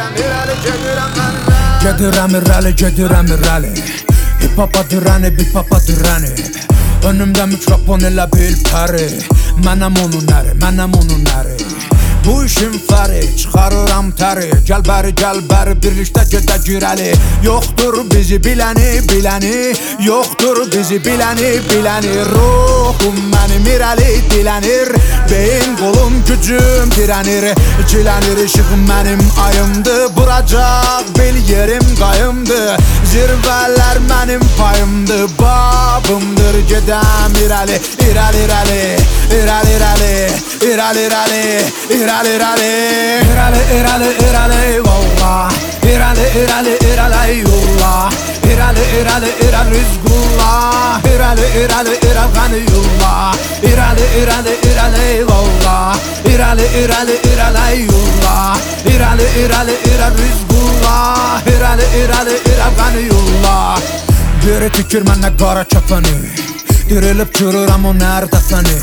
irəli gedirəm mən Gedirəm irəli, gedirəm irəli Hip hopa dirəni, bil papa dirəni Önümdə mikrofon elə bil pəri Mənəm onun əri, mənəm onun əri Bu işin fəri, çıxarıram təri Gəl bəri, gəl bəri, birlikdə gedək irəli Yoxdur bizi biləni, biləni Yoxdur bizi biləni, biləni Ruhum mənim irəli dilənir Beyin, qolum, gücüm dirənir İkilənir işığım mənim ayımdır Buracaq bil yerim qayımdır Zirvələr mənim payımdır Babımdır gedəm irəli İrəli, irəli, irəli, irəli İrəli, irəli, irəli, irəli İrəli, irəli, irəli, valla İrəli, irəli, irəli, yolla İrəli, irəli, irəli, rizqullah İrəli, irəli, irəli, qaniyullah İrəli, irəli, irəli, valla. İrəli, irəli, irəli, yolla İrəli, irəli, irəli, rizqullah İrəli, irəli, irəli, qaniyullah Geri tükür mənə qara kəfəni Dirilib çürürəm o nərdəfəni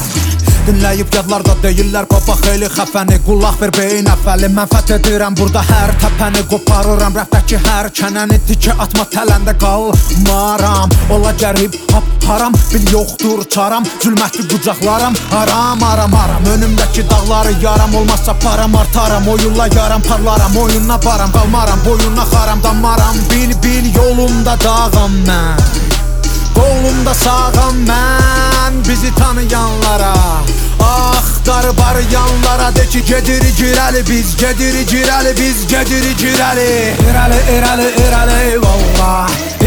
Dinləyib yadlarda deyirlər baba xeyli xəfəni Qulaq ver beyin əfəli. Mən fəth edirəm burada hər təpəni Qoparıram rəfdəki hər kənəni Dikə atma tələndə qalmaram. Ola gərib hap haram Bil yoxdur çaram Zülmətli qucaqlaram Aram aram aram Önümdəki dağları yaram Olmazsa param artaram Oyunla yaram parlaram Oyununa baram Qalmaram boyuna xaram Damaram bil bil yolumda dağam mən Qolumda sağam mən bizi gedirik irəli biz Gedirik irəli biz gedirik irəli İrəli irəli irəli valla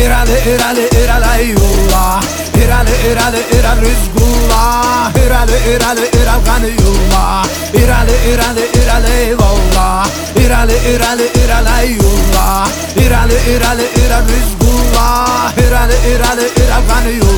İrəli irəli irəli yolla İrəli irəli irəli rizqullah İrəli irəli irəli qaniyullah İrəli irəli irəli valla İrəli irəli irəli yolla İrəli irəli irəli rizqullah İrəli irəli irəli qaniyullah